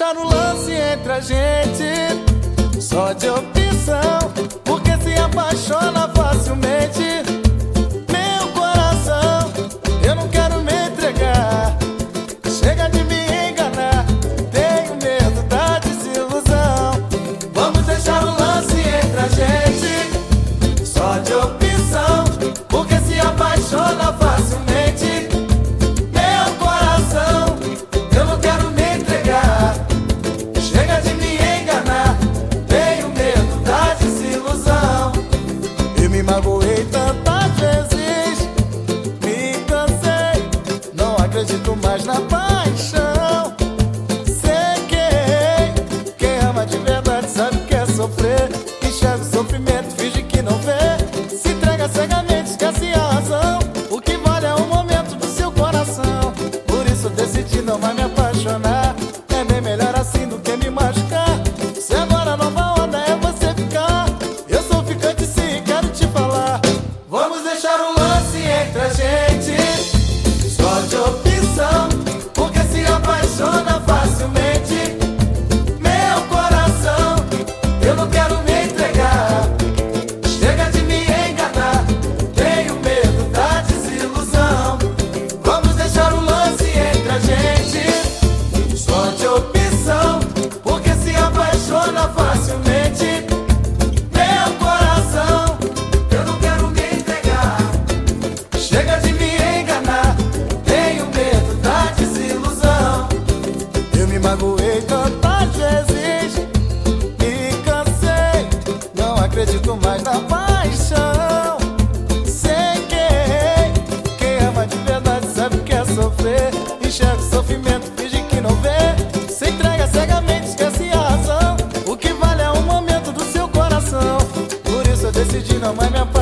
No o lance entre a gente. Só de opção, porque se apaixona facilmente. Não vai me apaixonar. É bem melhor assim do que me machucar. Se agora a nova onda é você ficar, eu sou ficante sim, quero te falar. Vamos deixar o lance entre a gente. Magoei tantas vezes, me cansei, não acredito mais na paixão. Sei que quem ama de verdade sabe que é sofrer. Enxerga o sofrimento, finge que não vê. Se entrega cegamente, esquece a razão. O que vale é o momento do seu coração. Por isso eu decidi não mais me apaixonar.